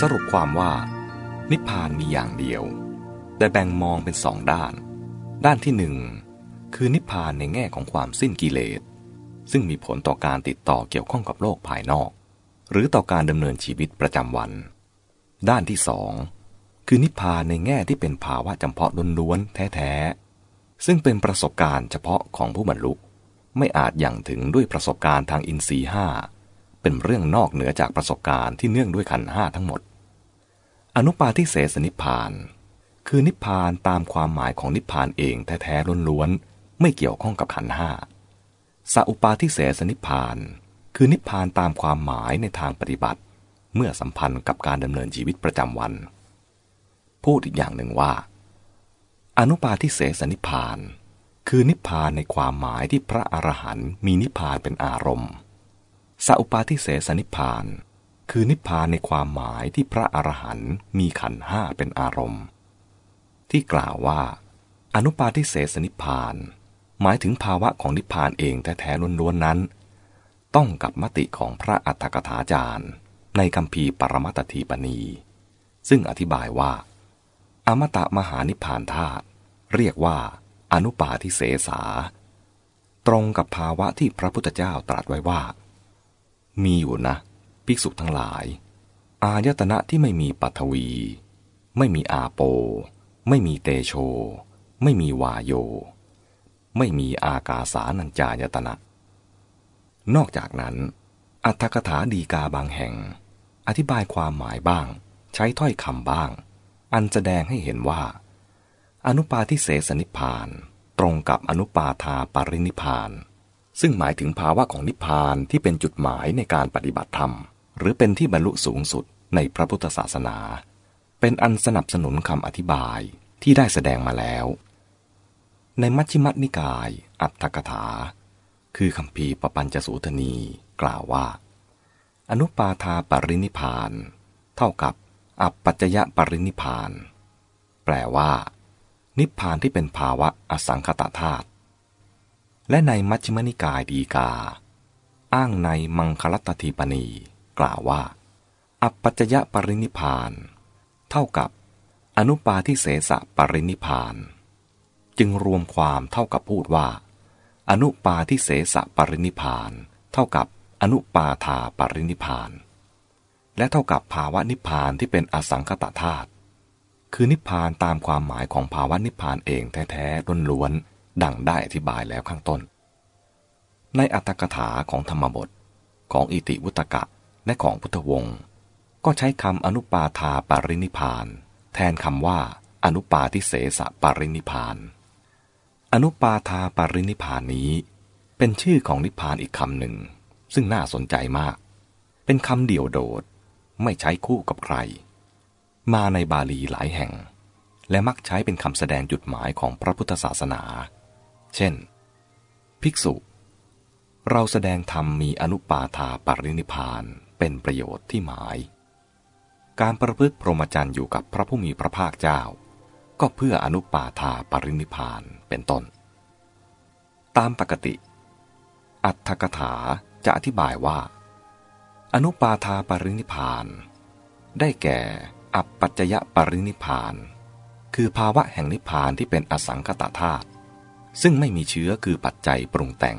สรุปความว่า นิพพานมีอย่างเดียว แต่แบ่งมองเป็นสองด้าน ด้านที่หนึ่งคือนิพพานในแง่ของความสิ้นกิเลส ซึ่งมีผลต่อการติดต่อเกี่ยวข้องกับโลกภายนอก หรือต่อการดำเนินชีวิตประจำวัน ด้านที่สองคือนิพพานในแง่ที่เป็นภาวะจำเพาะล้วนๆแท้ๆ ซึ่งเป็นประสบการณ์เฉพาะของผู้บรรลุไม่อาจอย่างถึงด้วยประสบการณ์ทางอินทรีห้าเป็นเรื่องนอกเหนือจากประสบการณ์ที่เนื่องด้วยขันห้าทั้งหมด อนุปาทิเสสนิพาน คือนิพานตามความหมายของนิพานเองแท้ๆล้วนๆไม่เกี่ยวข้องกับขันห้าสัอุปาทิเสสนิพาน คือนิพพานตามความหมายในทางปฏิบัติ เมื่อสัมพันธ์กับการดำเนินชีวิตประจำวัน พูดอีกอย่างหนึ่งว่า อนุปาทิเสสนิพาน คือนิพพานในความหมายที่พระอรหันต์มีนิพพานเป็นอารมณ์สัพปาทิเสสนิพาน คือนิพพานในความหมายที่พระอรหันต์มีขันห้าเป็นอารมณ์ ที่กล่าวว่า อนุปาทิเสสนิพพาน หมายถึงภาวะของนิพพานเองแท้ๆล้วนๆนั้น ต้องกับมติของพระอัฏฐกถาจารย์ ในคำพีปรมัตถีปณี ซึ่งอธิบายว่า อมตะมหานิพพานธาตุเรียกว่า อนุปาทิเสสา ตรงกับภาวะที่พระพุทธเจ้าตรัสไว้ว่า มีอยู่นะ ภิกษุทั้งหลาย อายตนะที่ไม่มีปัทวี ไม่มีอาโป ไม่มีเตโช ไม่มีวาโย ไม่มีอากาสานัญจายตนะ นอกจากนั้น อัตถกถาดีกาบางแห่ง อธิบายความหมายบ้าง ใช้ถ้อยคำบ้าง อันแสดงให้เห็นว่า อนุปาทิเสสนิพาน ตรงกับอนุปาทาปรินิพาน ซึ่งหมายถึงภาวะของนิพพานที่เป็นจุดหมายในการปฏิบัติธรรม หรือเป็นที่บรรลุสูงสุดในพระพุทธศาสนา เป็นอันสนับสนุนคำอธิบายที่ได้แสดงมาแล้ว ในมัชฌิมนิกาย อัตถกถา คือคำพีปปัญจสูทนีกล่าวว่า อนุปาทาปรินิพาน เท่ากับอัปปัจจยปรินิพาน แปลว่า นิพพานที่เป็นภาวะอสังขตธาตุ และในมัชฌิมนิกายดีกา อ้างในมังคลัตทีปณีกล่าวว่า อัปปัจจยปรินิพาน เท่ากับอนุปาทิเสสะปรินิพาน จึงรวมความเท่ากับพูดว่า อนุปาทิเสสะปรินิพาน เท่ากับอนุปาทาปรินิพาน และเท่ากับภาวะนิพพานที่เป็นอสังคตธาตุคือนิพพานตามความหมายของภาวะนิพพานเองแท้ๆล้วนๆ ดังได้อธิบายแล้วข้างต้น ในอัตถกถาของธรรมบทของอิติวุตกะและของพุทธวงศ์ก็ใช้คำอนุปาทาปรินิพาน แทนคำว่า อนุปาทิเสสะปรินิพาน อนุปาทาปรินิพานนี้ เป็นชื่อของนิพพานอีกคำหนึ่ง ซึ่งน่าสนใจมาก เป็นคำเดี่ยวโดด ไม่ใช้คู่กับใคร มาในบาลีหลายแห่ง และมักใช้เป็นคำแสดงจุดหมายของพระพุทธศาสนา เช่น ภิกษุ เราแสดงธรรมมีอนุปาทาปรินิพานเป็นประโยชน์ที่หมาย การประพฤติพรหมจรรย์อยู่กับพระผู้มีพระภาคเจ้า ก็เพื่ออนุปาทาปรินิพานเป็นต้น ตามปกติ อัตถกถาจะอธิบายว่า อนุปาทาปรินิพาน ได้แก่อัปปัจจยปรินิพาน คือภาวะแห่งนิพานที่เป็นอสังคตธาตุ ซึ่งไม่มีเชื้อคือปัจจัยปรุงแต่ง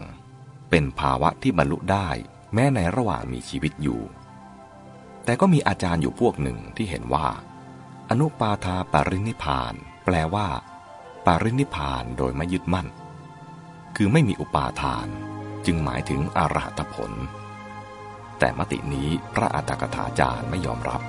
เป็นภาวะที่บรรลุได้แม้ในระหว่างมีชีวิตอยู่ แต่ก็มีอาจารย์อยู่พวกหนึ่งที่เห็นว่า อนุปาทาปรินิพาน แปลว่า ปรินิพานโดยไม่ยึดมั่น คือไม่มีอุปาทาน จึงหมายถึงอรหัตผล แต่มตินี้พระอัตถกถาจารย์ไม่ยอมรับ